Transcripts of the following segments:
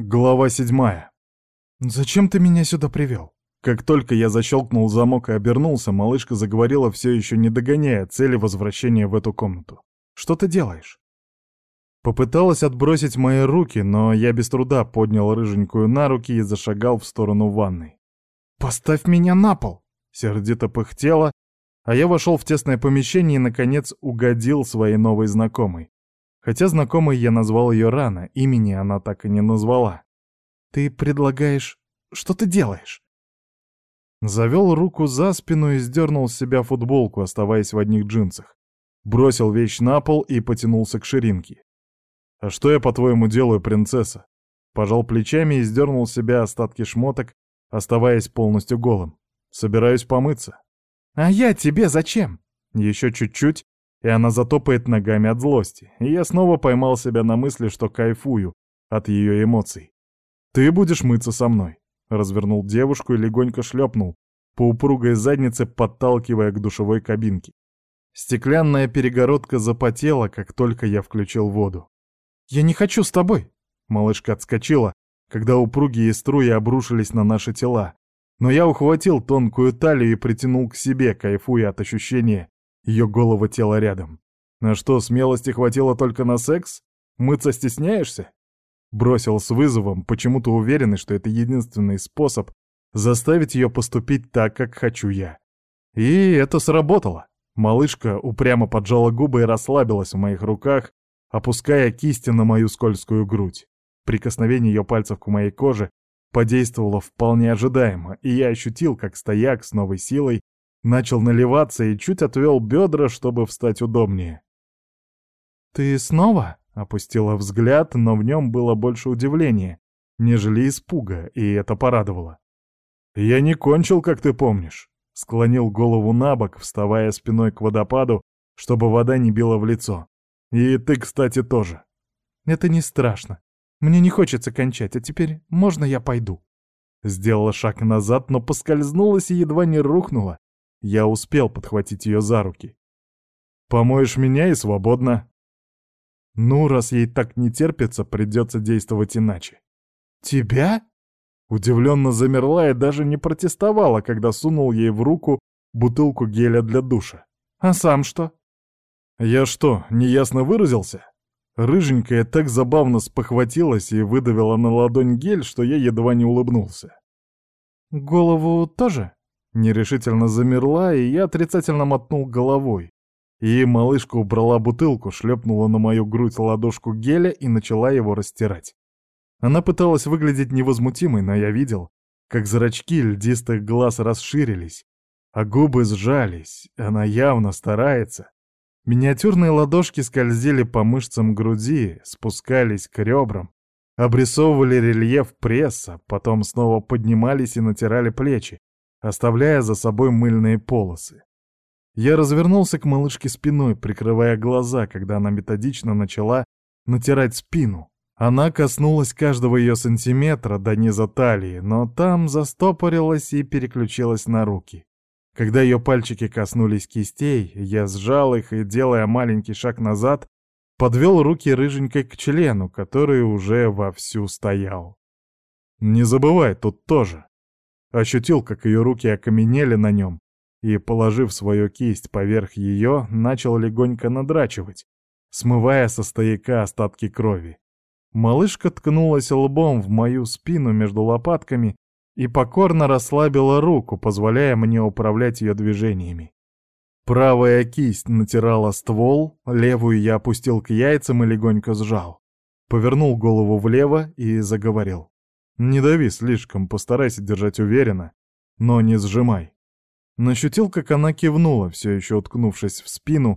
Глава седьмая. «Зачем ты меня сюда привел?» Как только я защелкнул замок и обернулся, малышка заговорила, все еще не догоняя цели возвращения в эту комнату. «Что ты делаешь?» Попыталась отбросить мои руки, но я без труда поднял рыженькую на руки и зашагал в сторону ванной. «Поставь меня на пол!» Сердито пыхтела, а я вошел в тесное помещение и, наконец, угодил своей новой знакомой. Хотя знакомой я назвал ее рано, имени она так и не назвала. «Ты предлагаешь... Что ты делаешь?» Завел руку за спину и сдернул с себя футболку, оставаясь в одних джинсах. Бросил вещь на пол и потянулся к ширинке. «А что я, по-твоему, делаю, принцесса?» Пожал плечами и сдернул с себя остатки шмоток, оставаясь полностью голым. «Собираюсь помыться». «А я тебе зачем?» Еще чуть-чуть, и она затопает ногами от злости, и я снова поймал себя на мысли, что кайфую от ее эмоций. «Ты будешь мыться со мной», — развернул девушку и легонько шлепнул, по упругой заднице подталкивая к душевой кабинке. Стеклянная перегородка запотела, как только я включил воду. «Я не хочу с тобой!» Малышка отскочила, когда упругие струи обрушились на наши тела. Но я ухватил тонкую талию и притянул к себе, кайфуя от ощущения ее голого тела рядом. На что, смелости хватило только на секс? Мыться стесняешься? Бросил с вызовом, почему-то уверенный, что это единственный способ заставить ее поступить так, как хочу я. И это сработало. Малышка упрямо поджала губы и расслабилась в моих руках, опуская кисти на мою скользкую грудь. Прикосновение ее пальцев к моей коже подействовало вполне ожидаемо, и я ощутил, как стояк с новой силой начал наливаться и чуть отвел бедра, чтобы встать удобнее. «Ты снова?» — опустила взгляд, но в нем было больше удивления, нежели испуга, и это порадовало. «Я не кончил, как ты помнишь», — склонил голову на бок, вставая спиной к водопаду, чтобы вода не била в лицо. «И ты, кстати, тоже». «Это не страшно. Мне не хочется кончать, а теперь можно я пойду?» Сделала шаг назад, но поскользнулась и едва не рухнула, я успел подхватить ее за руки. «Помоешь меня и свободно». Ну, раз ей так не терпится, придется действовать иначе. «Тебя?» Удивленно замерла и даже не протестовала, когда сунул ей в руку бутылку геля для душа. «А сам что?» «Я что, неясно выразился?» Рыженькая так забавно спохватилась и выдавила на ладонь гель, что я едва не улыбнулся. «Голову тоже?» Нерешительно замерла, и я отрицательно мотнул головой. И малышка убрала бутылку, шлепнула на мою грудь ладошку геля и начала его растирать. Она пыталась выглядеть невозмутимой, но я видел, как зрачки льдистых глаз расширились, а губы сжались, она явно старается. Миниатюрные ладошки скользили по мышцам груди, спускались к ребрам, обрисовывали рельеф пресса, потом снова поднимались и натирали плечи, оставляя за собой мыльные полосы. Я развернулся к малышке спиной, прикрывая глаза, когда она методично начала натирать спину. Она коснулась каждого ее сантиметра до низа талии, но там застопорилась и переключилась на руки. Когда ее пальчики коснулись кистей, я сжал их и, делая маленький шаг назад, подвел руки рыженькой к члену, который уже вовсю стоял. «Не забывай, тут тоже», Ощутил, как ее руки окаменели на нем, и, положив свою кисть поверх ее, начал легонько надрачивать, смывая со стояка остатки крови. Малышка ткнулась лбом в мою спину между лопатками и покорно расслабила руку, позволяя мне управлять ее движениями. Правая кисть натирала ствол, левую я опустил к яйцам и легонько сжал. Повернул голову влево и заговорил. Не дави слишком, постарайся держать уверенно, но не сжимай. Нащутил, как она кивнула, все еще уткнувшись в спину,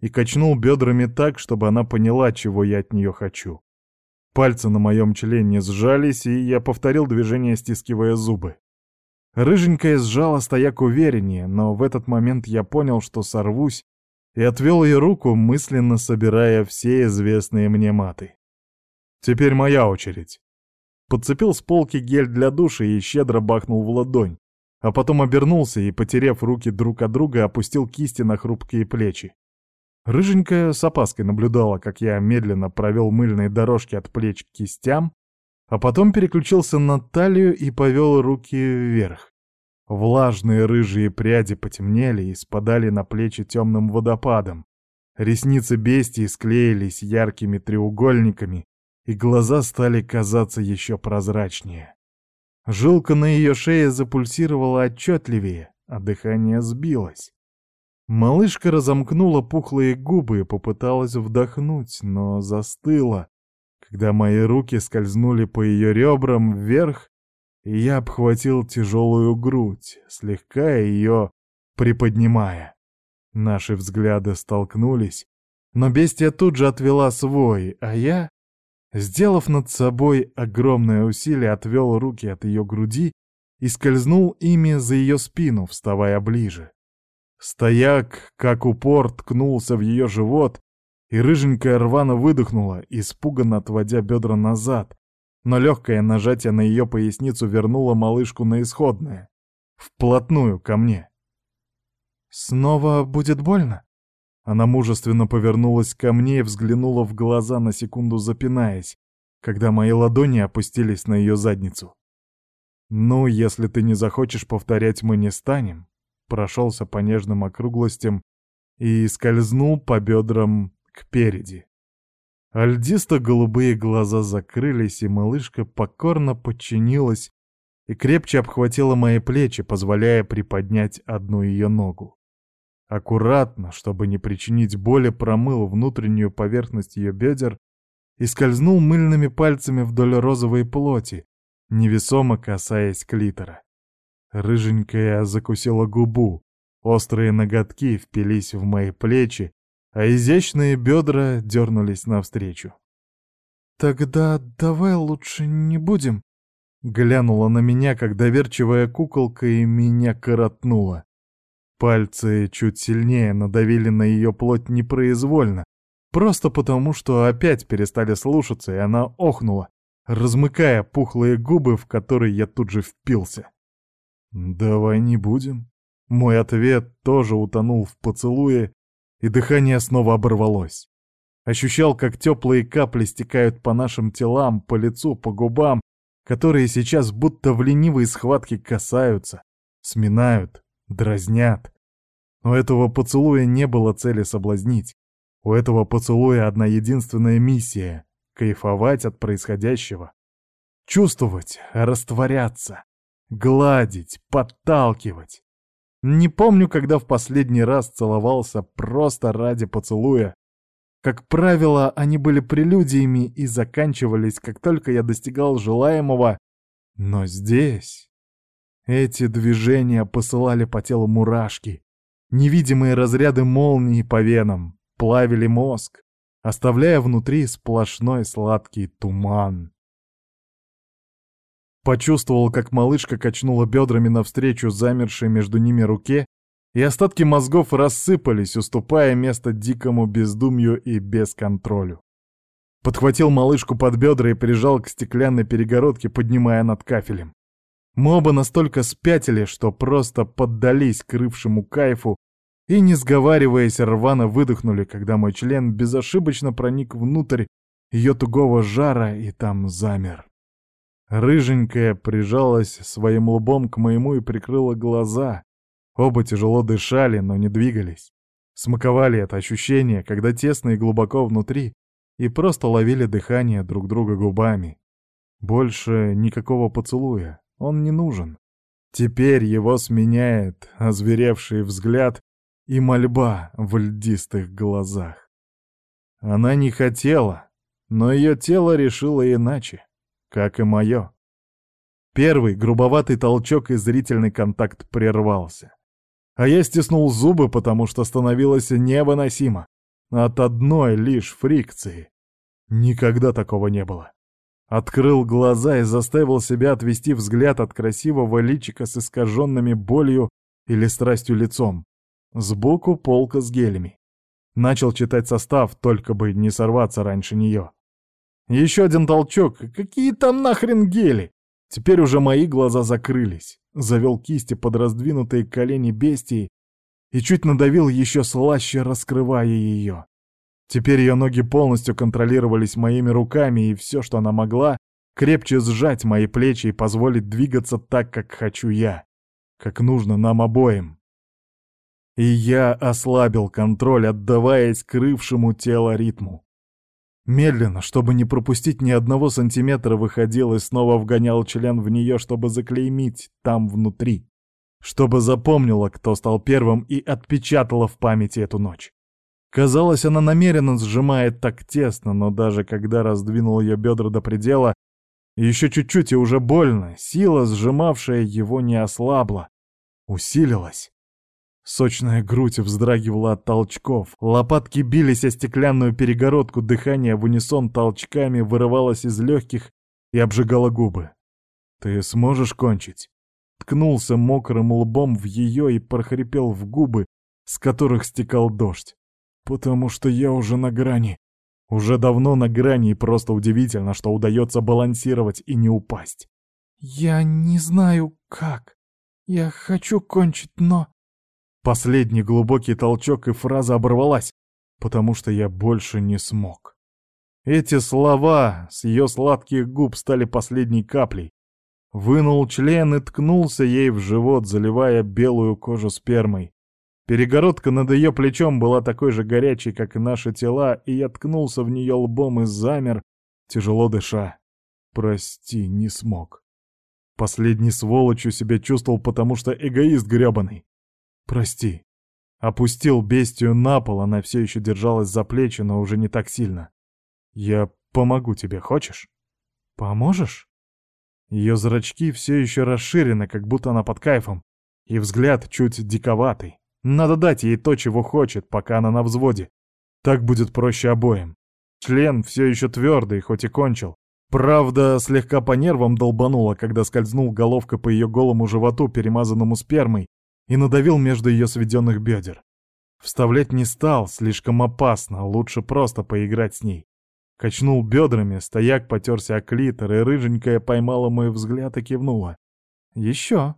и качнул бедрами так, чтобы она поняла, чего я от нее хочу. Пальцы на моем члене сжались, и я повторил движение, стискивая зубы. Рыженькая сжала стояк увереннее, но в этот момент я понял, что сорвусь, и отвел ее руку, мысленно собирая все известные мне маты. Теперь моя очередь. Подцепил с полки гель для душа и щедро бахнул в ладонь, а потом обернулся и, потеряв руки друг от друга, опустил кисти на хрупкие плечи. Рыженькая с опаской наблюдала, как я медленно провел мыльные дорожки от плеч к кистям, а потом переключился на талию и повел руки вверх. Влажные рыжие пряди потемнели и спадали на плечи темным водопадом. Ресницы бестии склеились яркими треугольниками, и глаза стали казаться еще прозрачнее. Жилка на ее шее запульсировала отчетливее, а дыхание сбилось. Малышка разомкнула пухлые губы и попыталась вдохнуть, но застыла, когда мои руки скользнули по ее ребрам вверх, и я обхватил тяжелую грудь, слегка ее приподнимая. Наши взгляды столкнулись, но бестия тут же отвела свой, а я, сделав над собой огромное усилие, отвел руки от ее груди и скользнул ими за ее спину, вставая ближе. Стояк, как упор, ткнулся в ее живот, и рыженькая рвано выдохнула, испуганно отводя бедра назад, но легкое нажатие на ее поясницу вернуло малышку на исходное, вплотную ко мне. «Снова будет больно?» Она мужественно повернулась ко мне и взглянула в глаза на секунду запинаясь, когда мои ладони опустились на ее задницу. «Ну, если ты не захочешь повторять, мы не станем», прошелся по нежным округлостям и скользнул по бедрам кпереди. Альдисто-голубые глаза закрылись, и малышка покорно подчинилась и крепче обхватила мои плечи, позволяя приподнять одну ее ногу. Аккуратно, чтобы не причинить боли, промыл внутреннюю поверхность ее бедер и скользнул мыльными пальцами вдоль розовой плоти, невесомо касаясь клитора. Рыженькая закусила губу, острые ноготки впились в мои плечи, а изящные бедра дернулись навстречу. «Тогда давай лучше не будем», — глянула на меня, как доверчивая куколка, и меня коротнула. Пальцы чуть сильнее надавили на ее плоть непроизвольно, просто потому, что опять перестали слушаться, и она охнула, размыкая пухлые губы, в которые я тут же впился. «Давай не будем». Мой ответ тоже утонул в поцелуе, и дыхание снова оборвалось. Ощущал, как теплые капли стекают по нашим телам, по лицу, по губам, которые сейчас будто в ленивой схватке касаются, сминают, дразнят. У этого поцелуя не было цели соблазнить. У этого поцелуя одна единственная миссия — кайфовать от происходящего. Чувствовать, растворяться, гладить, подталкивать. Не помню, когда в последний раз целовался просто ради поцелуя. Как правило, они были прелюдиями и заканчивались, как только я достигал желаемого. Но здесь... Эти движения посылали по телу мурашки. Невидимые разряды молнии по венам плавили мозг, оставляя внутри сплошной сладкий туман. Почувствовал, как малышка качнула бедрами навстречу замершей между ними руке, и остатки мозгов рассыпались, уступая место дикому бездумью и бесконтролю. Подхватил малышку под бедра и прижал к стеклянной перегородке, поднимая над кафелем. Мы оба настолько спятили, что просто поддались крывшему кайфу и, не сговариваясь, рвано выдохнули, когда мой член безошибочно проник внутрь ее тугого жара и там замер. Рыженькая прижалась своим лбом к моему и прикрыла глаза. Оба тяжело дышали, но не двигались. Смаковали это ощущение, когда тесно и глубоко внутри, и просто ловили дыхание друг друга губами. Больше никакого поцелуя, он не нужен. Теперь его сменяет озверевший взгляд и мольба в льдистых глазах. Она не хотела, но ее тело решило иначе как и мое. Первый грубоватый толчок и зрительный контакт прервался. А я стиснул зубы, потому что становилось невыносимо. От одной лишь фрикции. Никогда такого не было. Открыл глаза и заставил себя отвести взгляд от красивого личика с искаженными болью или страстью лицом. Сбоку полка с гелями. Начал читать состав, только бы не сорваться раньше нее. Еще один толчок. Какие там нахрен гели? Теперь уже мои глаза закрылись. Завел кисти под раздвинутые колени бестии и чуть надавил еще слаще, раскрывая ее. Теперь ее ноги полностью контролировались моими руками, и все, что она могла, крепче сжать мои плечи и позволить двигаться так, как хочу я, как нужно нам обоим. И я ослабил контроль, отдаваясь крывшему тело ритму. Медленно, чтобы не пропустить ни одного сантиметра, выходил и снова вгонял член в нее, чтобы заклеймить там внутри. Чтобы запомнила, кто стал первым, и отпечатала в памяти эту ночь. Казалось, она намеренно сжимает так тесно, но даже когда раздвинул ее бедра до предела, еще чуть-чуть и уже больно, сила, сжимавшая его, не ослабла, усилилась. Сочная грудь вздрагивала от толчков, лопатки бились о стеклянную перегородку, дыхание в унисон толчками вырывалось из легких и обжигало губы. «Ты сможешь кончить?» Ткнулся мокрым лбом в ее и прохрипел в губы, с которых стекал дождь. «Потому что я уже на грани. Уже давно на грани, и просто удивительно, что удается балансировать и не упасть». «Я не знаю, как. Я хочу кончить, но...» Последний глубокий толчок и фраза оборвалась, потому что я больше не смог. Эти слова с ее сладких губ стали последней каплей. Вынул член и ткнулся ей в живот, заливая белую кожу спермой. Перегородка над ее плечом была такой же горячей, как и наши тела, и я ткнулся в нее лбом и замер, тяжело дыша. Прости, не смог. Последний сволочью себя чувствовал, потому что эгоист гребаный. «Прости». Опустил бестию на пол, она все еще держалась за плечи, но уже не так сильно. «Я помогу тебе, хочешь?» «Поможешь?» Ее зрачки все еще расширены, как будто она под кайфом, и взгляд чуть диковатый. Надо дать ей то, чего хочет, пока она на взводе. Так будет проще обоим. Член все еще твердый, хоть и кончил. Правда, слегка по нервам долбануло, когда скользнул головка по ее голому животу, перемазанному спермой, и надавил между ее сведенных бедер. Вставлять не стал, слишком опасно, лучше просто поиграть с ней. Качнул бедрами, стояк потерся о клитор, и рыженькая поймала мой взгляд и кивнула. Еще.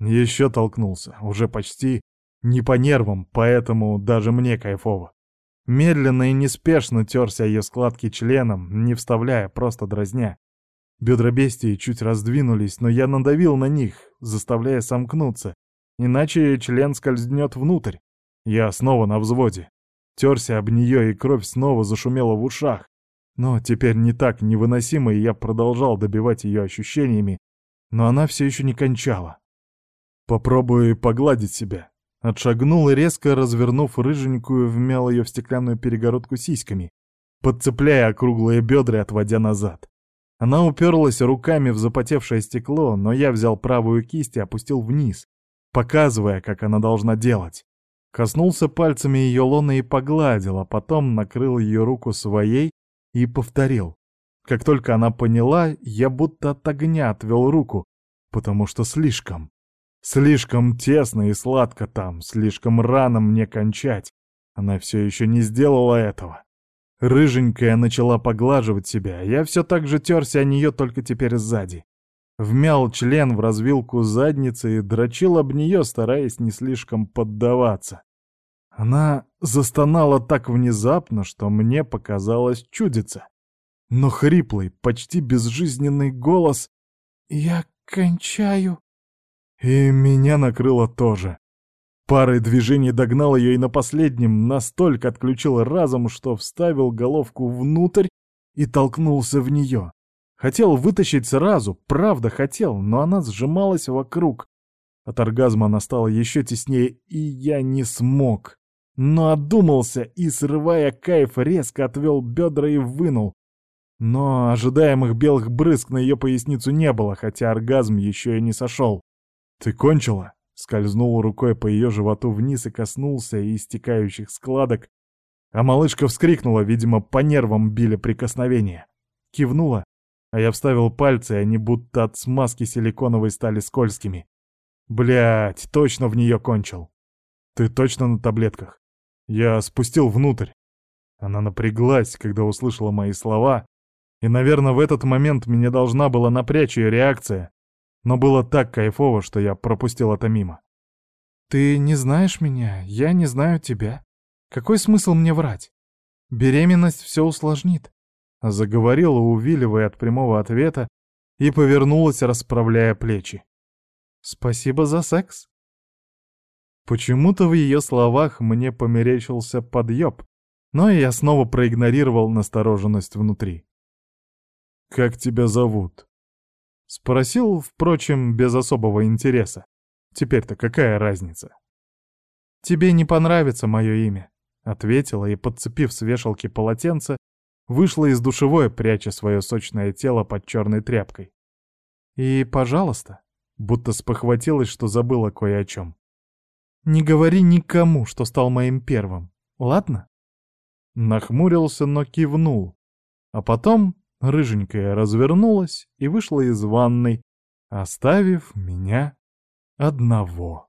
Еще толкнулся, уже почти не по нервам, поэтому даже мне кайфово. Медленно и неспешно терся ее складки членом, не вставляя, просто дразня. Бедра бестии чуть раздвинулись, но я надавил на них, заставляя сомкнуться, Иначе член скользнет внутрь. Я снова на взводе. Терся об нее, и кровь снова зашумела в ушах. Но теперь не так невыносимо, и я продолжал добивать ее ощущениями, но она все еще не кончала. Попробую погладить себя. Отшагнул и резко, развернув рыженькую, вмял ее в стеклянную перегородку сиськами, подцепляя округлые бедра и отводя назад. Она уперлась руками в запотевшее стекло, но я взял правую кисть и опустил вниз, показывая, как она должна делать. Коснулся пальцами ее лона и погладил, а потом накрыл ее руку своей и повторил. Как только она поняла, я будто от огня отвел руку, потому что слишком. Слишком тесно и сладко там, слишком рано мне кончать. Она все еще не сделала этого. Рыженькая начала поглаживать себя, я все так же терся о нее только теперь сзади. Вмял член в развилку задницы и дрочил об нее, стараясь не слишком поддаваться. Она застонала так внезапно, что мне показалось чудиться. Но хриплый, почти безжизненный голос «Я кончаю». И меня накрыло тоже. Парой движений догнал ее и на последнем настолько отключил разум, что вставил головку внутрь и толкнулся в нее. Хотел вытащить сразу, правда хотел, но она сжималась вокруг. От оргазма она стала еще теснее, и я не смог. Но отдумался и, срывая кайф, резко отвел бедра и вынул. Но ожидаемых белых брызг на ее поясницу не было, хотя оргазм еще и не сошел. «Ты кончила?» Скользнул рукой по ее животу вниз и коснулся истекающих складок, а малышка вскрикнула, видимо, по нервам били прикосновения. Кивнула а я вставил пальцы, и они будто от смазки силиконовой стали скользкими. Блять, точно в нее кончил. Ты точно на таблетках? Я спустил внутрь. Она напряглась, когда услышала мои слова, и, наверное, в этот момент меня должна была напрячь ее реакция, но было так кайфово, что я пропустил это мимо. «Ты не знаешь меня, я не знаю тебя. Какой смысл мне врать? Беременность все усложнит. Заговорила, увиливая от прямого ответа, и повернулась, расправляя плечи. «Спасибо за секс». Почему-то в ее словах мне померещился подъеб, но я снова проигнорировал настороженность внутри. «Как тебя зовут?» Спросил, впрочем, без особого интереса. Теперь-то какая разница? «Тебе не понравится мое имя», — ответила и, подцепив с вешалки полотенце, вышла из душевой, пряча свое сочное тело под черной тряпкой. «И, пожалуйста», будто спохватилась, что забыла кое о чем. «Не говори никому, что стал моим первым, ладно?» Нахмурился, но кивнул, а потом рыженькая развернулась и вышла из ванной, оставив меня одного.